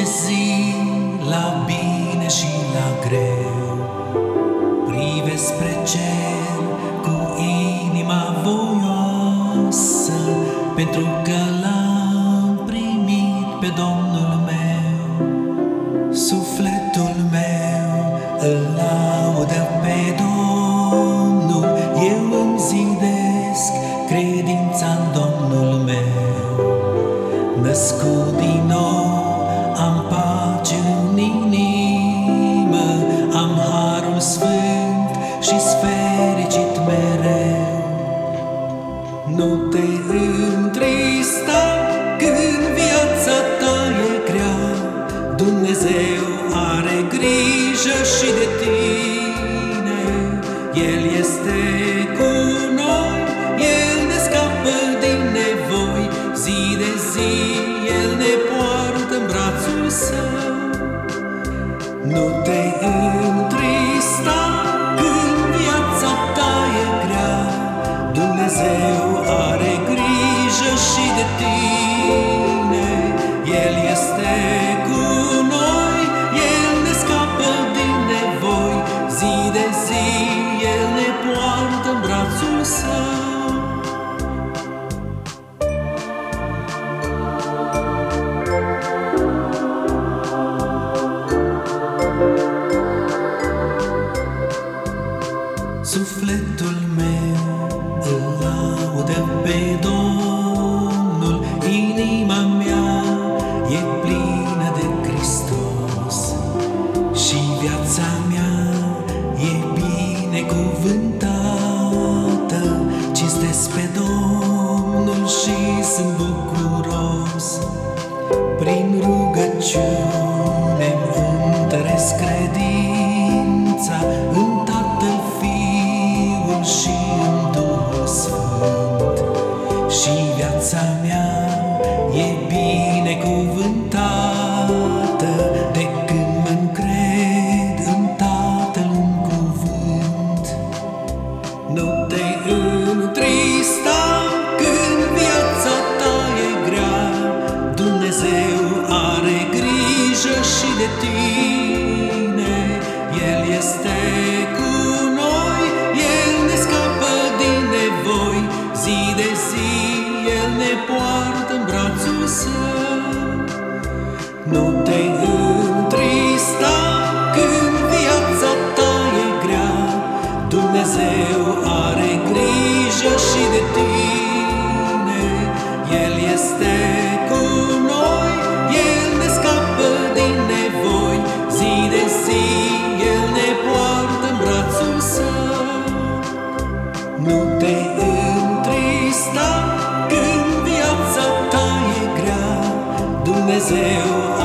orice zi, la bine și la greu, prive spre cer cu inima voioasă, pentru că l-am primit pe Domnul meu. Sufletul meu îl laudă pe Domnul, eu îmi zidesc credința în Domnul meu. Născut din nou, și fericit mereu. Nu te întrista când viața ta e grea, Dumnezeu are grijă și de tine, El este cu noi, El ne scapă din nevoi, zi de zi El ne poartă în brațul său. Nu te întrista zi de zi El ne poartă în brațul său. Sufletul meu îl laudă pe Domnul, inima mea binecuvântată. Cinstesc pe Domnul și sunt bucuros, prin rugăciune îmi întăresc credința de tine, El este cu noi, El ne scapă din nevoi, zi de zi El ne poartă în brațul său. Nu te întrista când viața ta e grea, Dumnezeu are grijă și de tine, El este întrista când